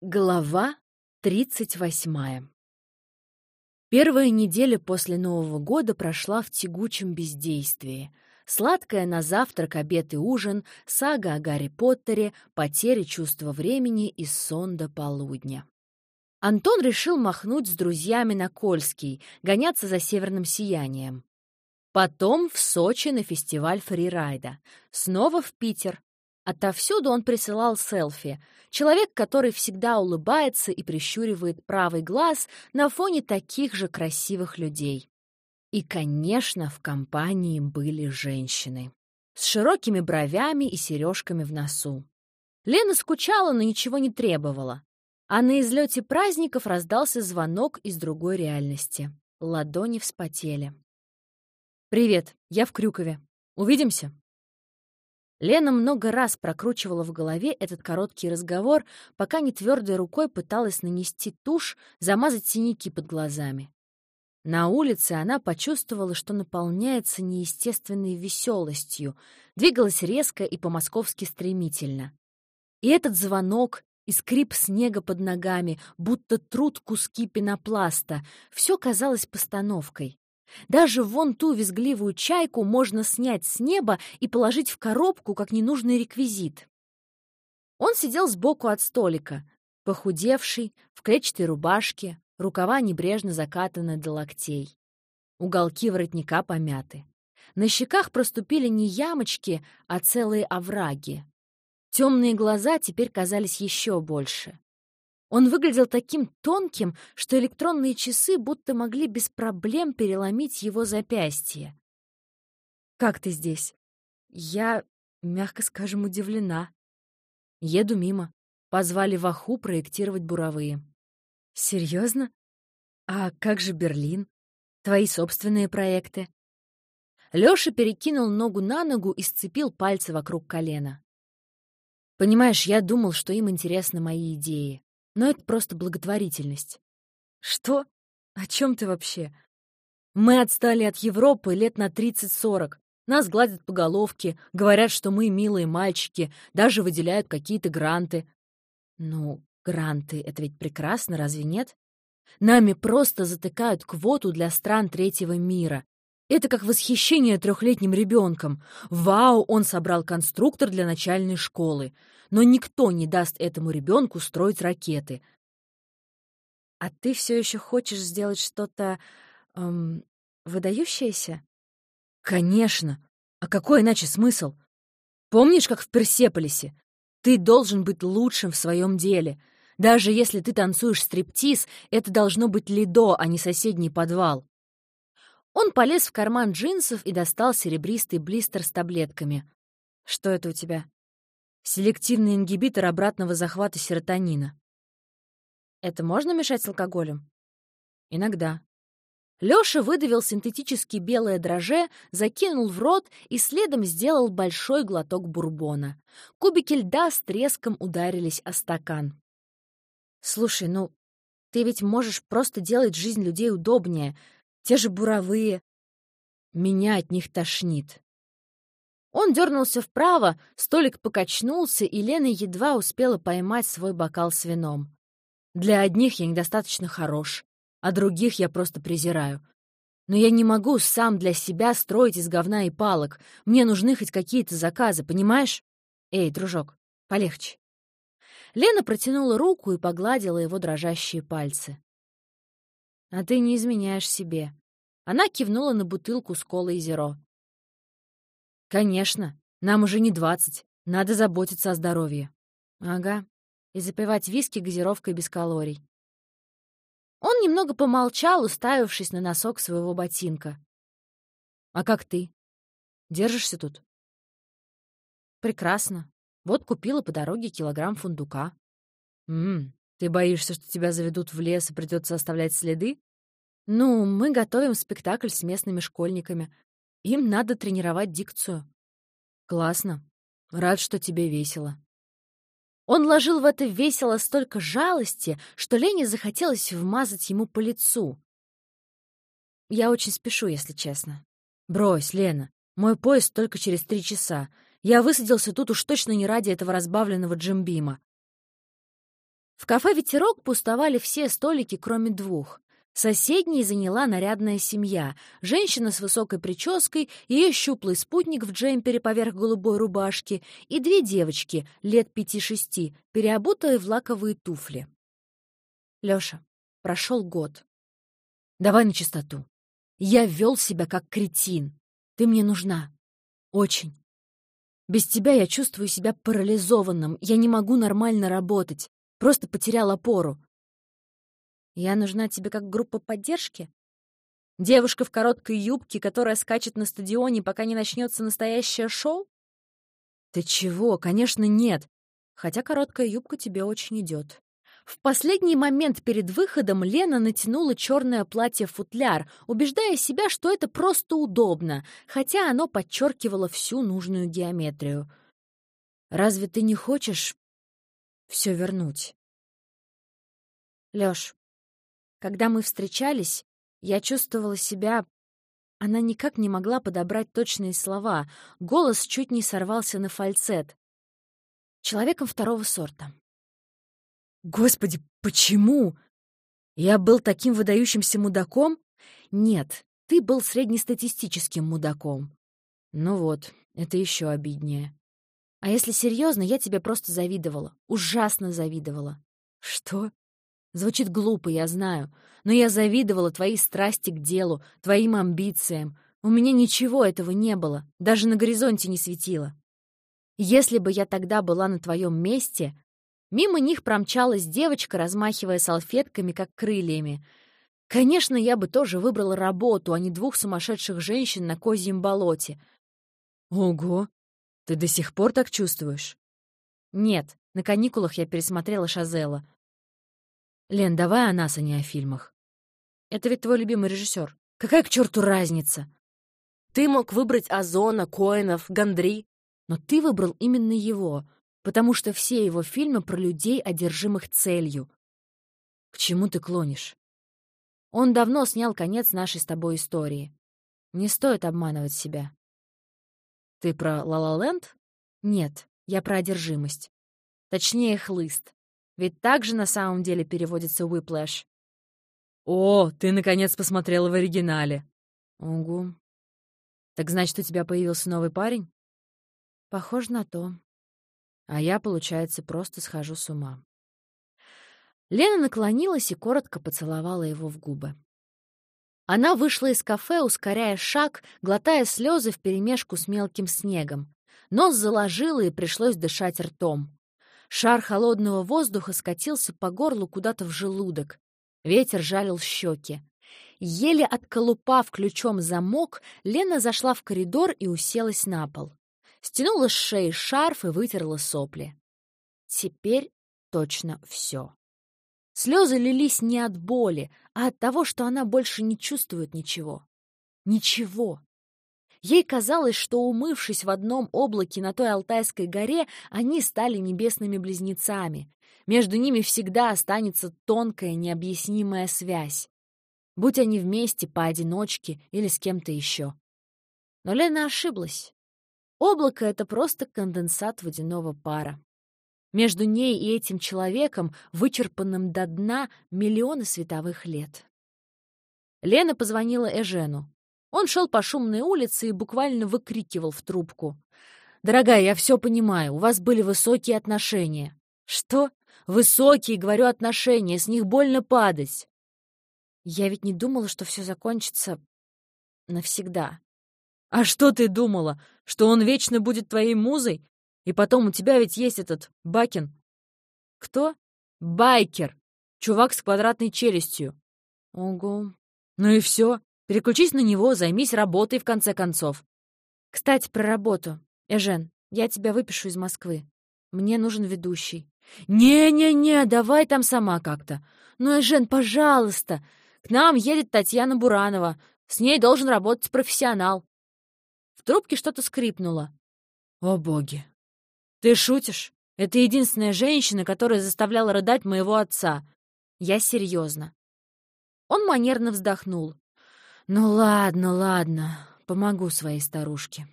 Глава 38 Первая неделя после Нового года прошла в тягучем бездействии. Сладкая на завтрак, обед и ужин, сага о Гарри Поттере, потеря чувства времени и сон до полудня. Антон решил махнуть с друзьями на Кольский, гоняться за северным сиянием. Потом в Сочи на фестиваль фрирайда. Снова в Питер, Отовсюду он присылал селфи. Человек, который всегда улыбается и прищуривает правый глаз на фоне таких же красивых людей. И, конечно, в компании были женщины. С широкими бровями и сережками в носу. Лена скучала, но ничего не требовала. А на излете праздников раздался звонок из другой реальности. Ладони вспотели. «Привет, я в Крюкове. Увидимся?» Лена много раз прокручивала в голове этот короткий разговор, пока не твердой рукой пыталась нанести тушь, замазать синяки под глазами. На улице она почувствовала, что наполняется неестественной веселостью, двигалась резко и по-московски стремительно. И этот звонок, и скрип снега под ногами, будто труд куски пенопласта, все казалось постановкой. Даже вон ту визгливую чайку можно снять с неба и положить в коробку как ненужный реквизит. Он сидел сбоку от столика, похудевший, в клетчатой рубашке, рукава небрежно закатаны до локтей. Уголки воротника помяты. На щеках проступили не ямочки, а целые овраги. Темные глаза теперь казались еще больше. Он выглядел таким тонким, что электронные часы будто могли без проблем переломить его запястье. «Как ты здесь?» «Я, мягко скажем, удивлена». «Еду мимо. Позвали Ваху проектировать буровые». «Серьезно? А как же Берлин? Твои собственные проекты?» Лёша перекинул ногу на ногу и сцепил пальцы вокруг колена. «Понимаешь, я думал, что им интересны мои идеи но это просто благотворительность. Что? О чем ты вообще? Мы отстали от Европы лет на 30-40. Нас гладят по головке, говорят, что мы милые мальчики, даже выделяют какие-то гранты. Ну, гранты — это ведь прекрасно, разве нет? Нами просто затыкают квоту для стран третьего мира. Это как восхищение трехлетним ребенком. Вау, он собрал конструктор для начальной школы. Но никто не даст этому ребенку строить ракеты. А ты все еще хочешь сделать что-то эм, выдающееся? Конечно. А какой иначе смысл? Помнишь, как в Персеполисе? Ты должен быть лучшим в своем деле. Даже если ты танцуешь стриптиз, это должно быть лидо, а не соседний подвал. Он полез в карман джинсов и достал серебристый блистер с таблетками. «Что это у тебя?» «Селективный ингибитор обратного захвата серотонина». «Это можно мешать с алкоголем?» «Иногда». Лёша выдавил синтетически белое дроже, закинул в рот и следом сделал большой глоток бурбона. Кубики льда с треском ударились о стакан. «Слушай, ну, ты ведь можешь просто делать жизнь людей удобнее, те же буровые. Меня от них тошнит. Он дернулся вправо, столик покачнулся, и Лена едва успела поймать свой бокал с вином. Для одних я недостаточно хорош, а других я просто презираю. Но я не могу сам для себя строить из говна и палок. Мне нужны хоть какие-то заказы, понимаешь? Эй, дружок, полегче. Лена протянула руку и погладила его дрожащие пальцы. А ты не изменяешь себе. Она кивнула на бутылку с колой зеро. Конечно, нам уже не двадцать. Надо заботиться о здоровье. Ага. И запивать виски газировкой без калорий. Он немного помолчал, уставившись на носок своего ботинка. «А как ты? Держишься тут?» «Прекрасно. Вот купила по дороге килограмм фундука». «Ммм, ты боишься, что тебя заведут в лес и придется оставлять следы? Ну, мы готовим спектакль с местными школьниками. Им надо тренировать дикцию. Классно. Рад, что тебе весело. Он ложил в это весело столько жалости, что Лене захотелось вмазать ему по лицу. Я очень спешу, если честно. Брось, Лена. Мой поезд только через три часа. Я высадился тут уж точно не ради этого разбавленного джимбима. В кафе «Ветерок» пустовали все столики, кроме двух. Соседней заняла нарядная семья. Женщина с высокой прической, ее щуплый спутник в джемпере поверх голубой рубашки и две девочки, лет пяти-шести, переобутые в лаковые туфли. Лёша, прошел год. Давай на чистоту. Я вел себя как кретин. Ты мне нужна. Очень. Без тебя я чувствую себя парализованным. Я не могу нормально работать. Просто потерял опору. Я нужна тебе как группа поддержки? Девушка в короткой юбке, которая скачет на стадионе, пока не начнется настоящее шоу? Ты чего? Конечно, нет. Хотя короткая юбка тебе очень идет. В последний момент перед выходом Лена натянула черное платье-футляр, убеждая себя, что это просто удобно, хотя оно подчеркивало всю нужную геометрию. «Разве ты не хочешь все вернуть. Лёш, когда мы встречались, я чувствовала себя... Она никак не могла подобрать точные слова. Голос чуть не сорвался на фальцет. Человеком второго сорта. Господи, почему? Я был таким выдающимся мудаком? Нет, ты был среднестатистическим мудаком. Ну вот, это еще обиднее. А если серьезно, я тебе просто завидовала. Ужасно завидовала. Что? Звучит глупо, я знаю. Но я завидовала твоей страсти к делу, твоим амбициям. У меня ничего этого не было. Даже на горизонте не светило. Если бы я тогда была на твоем месте... Мимо них промчалась девочка, размахивая салфетками, как крыльями. Конечно, я бы тоже выбрала работу, а не двух сумасшедших женщин на козьем болоте. Ого! Ты до сих пор так чувствуешь? Нет, на каникулах я пересмотрела Шазела. Лен, давай о нас, а не о фильмах. Это ведь твой любимый режиссер. Какая к черту разница? Ты мог выбрать Озона, Коэнов, Гондри, но ты выбрал именно его, потому что все его фильмы про людей, одержимых целью. К чему ты клонишь? Он давно снял конец нашей с тобой истории. Не стоит обманывать себя. Ты про Ла-Ла-Ленд? Нет, я про одержимость. Точнее, хлыст. Ведь так же на самом деле переводится Whiplash. О, ты наконец посмотрела в оригинале. Угу. Так значит, у тебя появился новый парень? Похоже на то. А я, получается, просто схожу с ума. Лена наклонилась и коротко поцеловала его в губы. Она вышла из кафе, ускоряя шаг, глотая слезы вперемешку с мелким снегом. Нос заложила и пришлось дышать ртом. Шар холодного воздуха скатился по горлу куда-то в желудок. Ветер жалил щеки. Еле отколупав ключом замок, Лена зашла в коридор и уселась на пол. Стянула с шеи шарф и вытерла сопли. Теперь точно все. Слезы лились не от боли, а от того, что она больше не чувствует ничего. Ничего. Ей казалось, что, умывшись в одном облаке на той Алтайской горе, они стали небесными близнецами. Между ними всегда останется тонкая, необъяснимая связь. Будь они вместе, поодиночке или с кем-то еще. Но Лена ошиблась. Облако — это просто конденсат водяного пара. Между ней и этим человеком, вычерпанным до дна, миллионы световых лет. Лена позвонила Эжену. Он шел по шумной улице и буквально выкрикивал в трубку. «Дорогая, я все понимаю, у вас были высокие отношения». «Что? Высокие, говорю, отношения, с них больно падать». «Я ведь не думала, что все закончится навсегда». «А что ты думала? Что он вечно будет твоей музой? И потом у тебя ведь есть этот Бакин. Кто? Байкер. Чувак с квадратной челюстью. Ого. Ну и все. Переключись на него, займись работой в конце концов. Кстати, про работу. Эжен, я тебя выпишу из Москвы. Мне нужен ведущий. «Не-не-не, давай там сама как-то. Ну, Эжен, пожалуйста. К нам едет Татьяна Буранова. С ней должен работать профессионал». В трубке что-то скрипнуло. «О, боги! «Ты шутишь? Это единственная женщина, которая заставляла рыдать моего отца. Я серьезно». Он манерно вздохнул. «Ну ладно, ладно, помогу своей старушке».